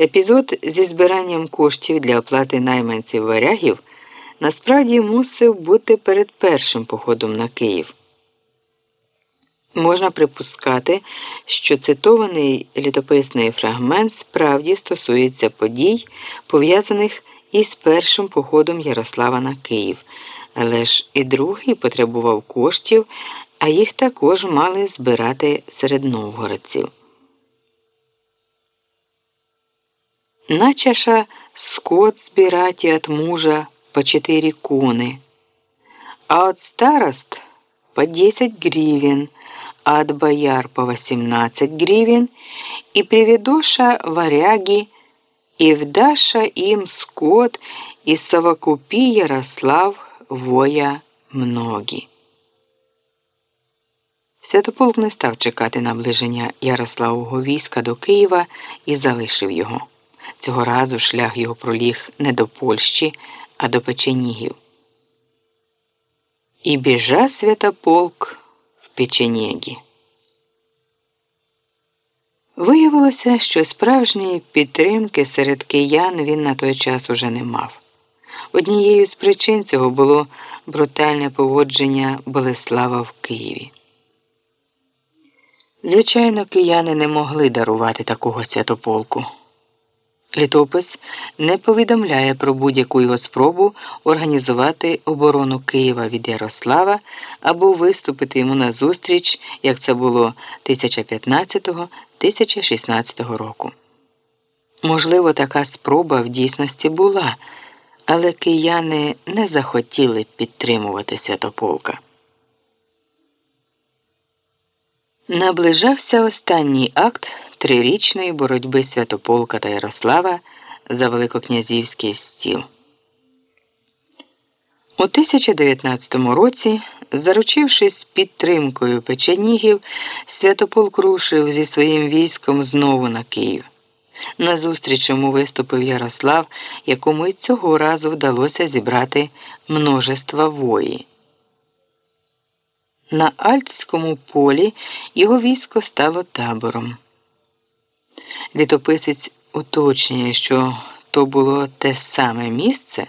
Епізод зі збиранням коштів для оплати найманців варягів насправді мусив бути перед першим походом на Київ. Можна припускати, що цитований літописний фрагмент справді стосується подій, пов'язаних із першим походом Ярослава на Київ, але ж і другий потребував коштів, а їх також мали збирати серед новгородців. Начаша скот збирати от мужа по четыре коны, а от старост по 10 гривен, а от бояр по 18 гривен, и приведоша варяги, и вдаша им скот, и совокупи Ярослав воя многі. Святополк не став чекати наближення Ярославового війська до Києва і залишив його. Цього разу шлях його проліг не до Польщі, а до печенігів. І біжа святополк в печенєгі. Виявилося, що справжньої підтримки серед киян він на той час уже не мав. Однією з причин цього було брутальне поводження Болеслава в Києві. Звичайно, кияни не могли дарувати такого святополку. Літопис не повідомляє про будь-яку його спробу організувати оборону Києва від Ярослава або виступити йому на зустріч, як це було 1015-1016 року. Можливо, така спроба в дійсності була, але кияни не захотіли підтримувати Святополка. Наближався останній акт трирічної боротьби Святополка та Ярослава за Великокнязівський стіл. У 1019 році, заручившись підтримкою печенігів, Святополк рушив зі своїм військом знову на Київ. Назустріч йому виступив Ярослав, якому й цього разу вдалося зібрати множество вої. На Альтському полі його військо стало табором. Літописець уточнює, що то було те саме місце,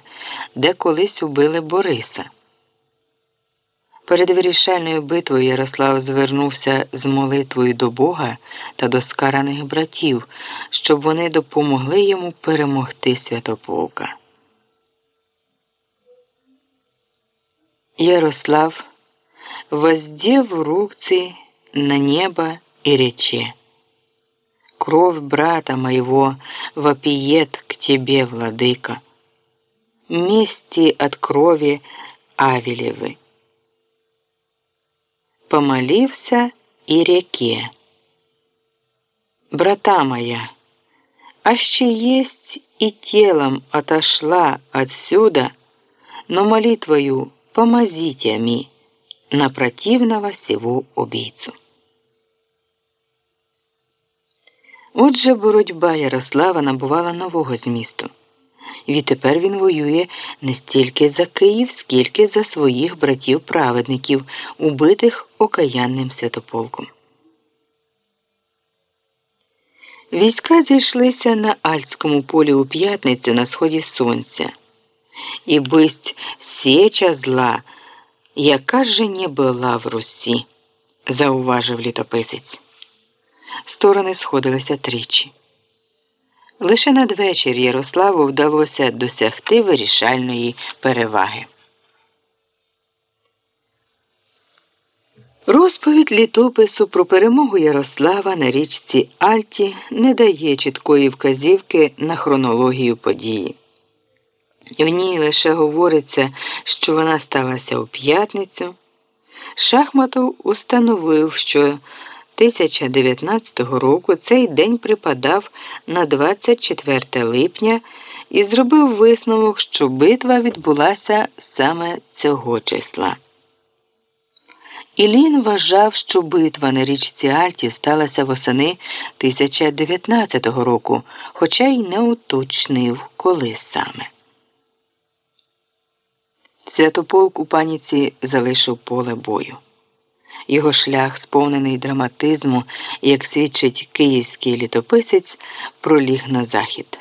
де колись убили Бориса. Перед вирішальною битвою Ярослав звернувся з молитвою до Бога та до скараних братів, щоб вони допомогли йому перемогти святополка. Ярослав воздев руки на небо и рече. Кровь брата моего вопиет к тебе, владыка. Мести от крови Авелевы. Помолився и реке. Брата моя, аще есть и телом отошла отсюда, но молитвою помозите ми на противного сего убийцу. Отже, боротьба Ярослава набувала нового змісту. Відтепер він воює не стільки за Київ, скільки за своїх братів-праведників, убитих окаянним святополком. Війська зійшлися на Альтському полі у п'ятницю на сході сонця, і бисть сеча зла яка же не була в Русі, зауважив літописець. Сторони сходилися тричі. Лише надвечір Ярославу вдалося досягти вирішальної переваги. Розповідь літопису про перемогу Ярослава на річці Альті не дає чіткої вказівки на хронологію події. В ній лише говориться, що вона сталася у п'ятницю. Шахматов установив, що 1019 року цей день припадав на 24 липня і зробив висновок, що битва відбулася саме цього числа. Ілін вважав, що битва на річці Альті сталася восени 1019 року, хоча й не уточнив, коли саме. Святополк у паніці залишив поле бою. Його шлях, сповнений драматизму, як свідчить київський літописець, проліг на захід.